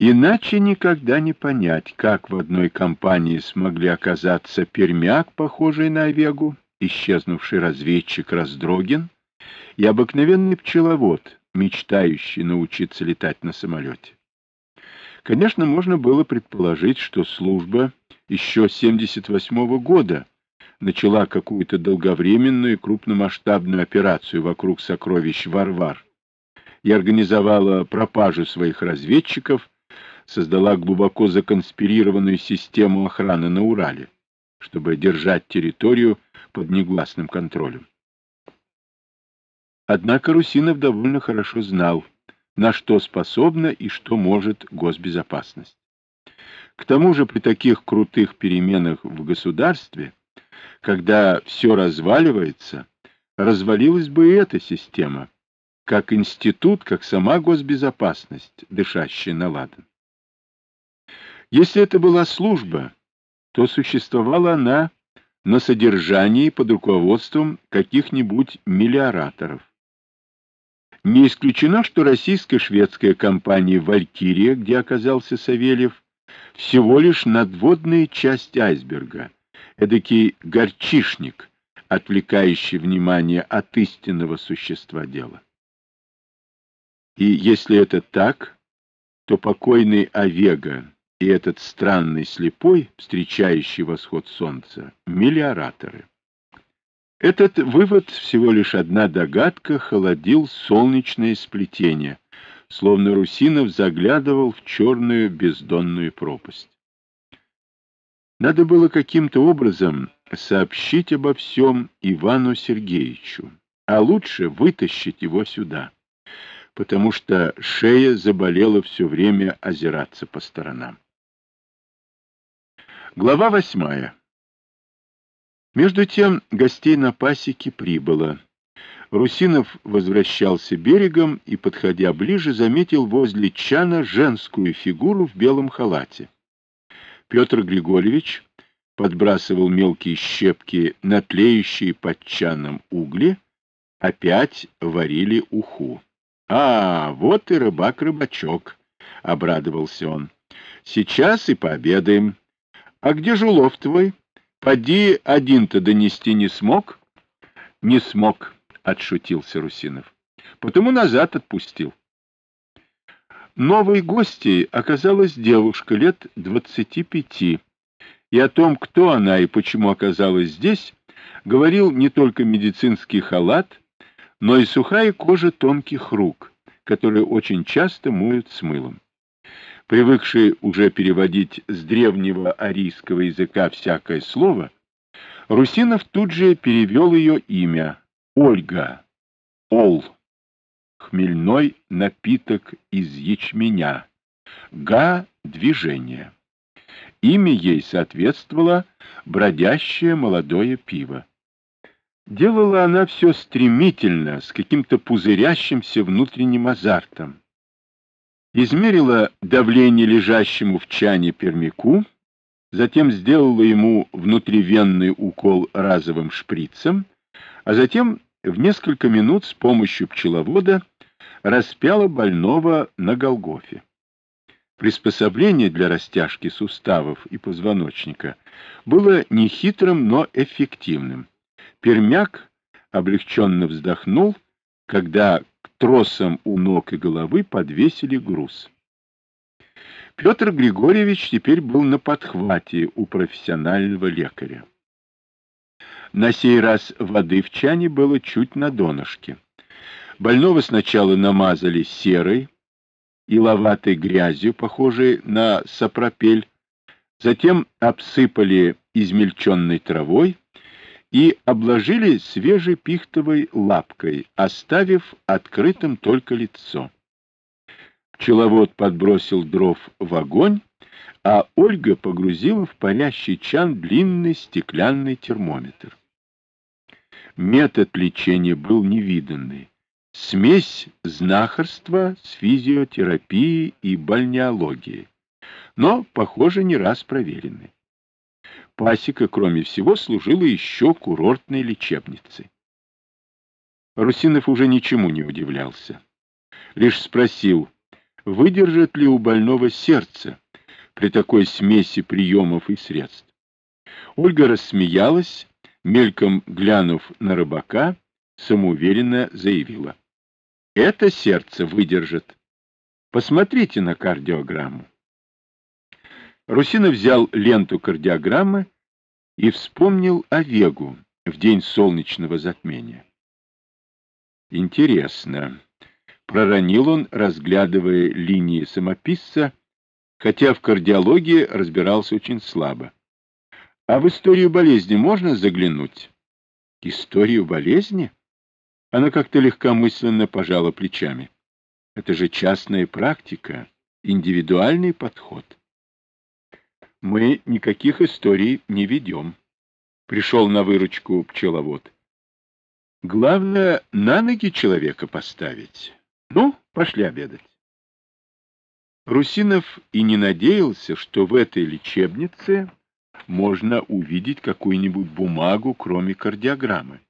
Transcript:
Иначе никогда не понять, как в одной компании смогли оказаться пермяк, похожий на овегу, исчезнувший разведчик Раздрогин, и обыкновенный пчеловод, мечтающий научиться летать на самолете. Конечно, можно было предположить, что служба еще 78 -го года начала какую-то долговременную и крупномасштабную операцию вокруг сокровищ Варвар и организовала пропажу своих разведчиков, создала глубоко законспирированную систему охраны на Урале, чтобы держать территорию под негласным контролем. Однако Русинов довольно хорошо знал, на что способна и что может госбезопасность. К тому же при таких крутых переменах в государстве, когда все разваливается, развалилась бы и эта система, как институт, как сама госбезопасность, дышащая на ладан. Если это была служба, то существовала она на содержании под руководством каких-нибудь миллиораторов. Не исключено, что российско-шведская компания «Валькирия», где оказался Савельев, всего лишь надводная часть айсберга, эдакий горчишник, отвлекающий внимание от истинного существа дела. И если это так, то покойный Овега и этот странный слепой, встречающий восход солнца, миллиораторы. Этот вывод, всего лишь одна догадка, холодил солнечное сплетение, словно Русинов заглядывал в черную бездонную пропасть. Надо было каким-то образом сообщить обо всем Ивану Сергеевичу, а лучше вытащить его сюда, потому что шея заболела все время озираться по сторонам. Глава восьмая. Между тем гостей на пасеке прибыло. Русинов возвращался берегом и, подходя ближе, заметил возле чана женскую фигуру в белом халате. Петр Григорьевич подбрасывал мелкие щепки на тлеющие под чаном угли, опять варили уху. — А, вот и рыбак-рыбачок, — обрадовался он. — Сейчас и пообедаем. А где Жулов твой? Поди один-то донести не смог? Не смог, отшутился Русинов. Потому назад отпустил. Новой гостьей оказалась девушка лет двадцати пяти, и о том, кто она и почему оказалась здесь, говорил не только медицинский халат, но и сухая кожа тонких рук, которые очень часто моют с мылом. Привыкший уже переводить с древнего арийского языка всякое слово, Русинов тут же перевел ее имя — Ольга, Ол, хмельной напиток из ячменя, Га — движение. Имя ей соответствовало бродящее молодое пиво. Делала она все стремительно, с каким-то пузырящимся внутренним азартом измерила давление лежащему в чане пермяку, затем сделала ему внутривенный укол разовым шприцем, а затем в несколько минут с помощью пчеловода распяла больного на Голгофе. Приспособление для растяжки суставов и позвоночника было нехитрым, но эффективным. Пермяк облегченно вздохнул, когда тросом у ног и головы подвесили груз. Петр Григорьевич теперь был на подхвате у профессионального лекаря. На сей раз воды в чане было чуть на донышке. Больного сначала намазали серой и ловатой грязью, похожей на сапропель, затем обсыпали измельченной травой, и обложили свежей пихтовой лапкой, оставив открытым только лицо. Пчеловод подбросил дров в огонь, а Ольга погрузила в парящий чан длинный стеклянный термометр. Метод лечения был невиданный. Смесь знахарства с физиотерапией и бальнеологией, но, похоже, не раз проверенный. Пасека, кроме всего, служила еще курортной лечебницей. Русинов уже ничему не удивлялся. Лишь спросил, выдержит ли у больного сердце при такой смеси приемов и средств. Ольга рассмеялась, мельком глянув на рыбака, самоуверенно заявила. Это сердце выдержит. Посмотрите на кардиограмму. Русинов взял ленту кардиограммы и вспомнил о Вегу в день солнечного затмения. Интересно. Проронил он, разглядывая линии самописца, хотя в кардиологии разбирался очень слабо. А в историю болезни можно заглянуть? Историю болезни? Она как-то легкомысленно пожала плечами. Это же частная практика, индивидуальный подход. Мы никаких историй не ведем. Пришел на выручку пчеловод. Главное, на ноги человека поставить. Ну, пошли обедать. Русинов и не надеялся, что в этой лечебнице можно увидеть какую-нибудь бумагу, кроме кардиограммы.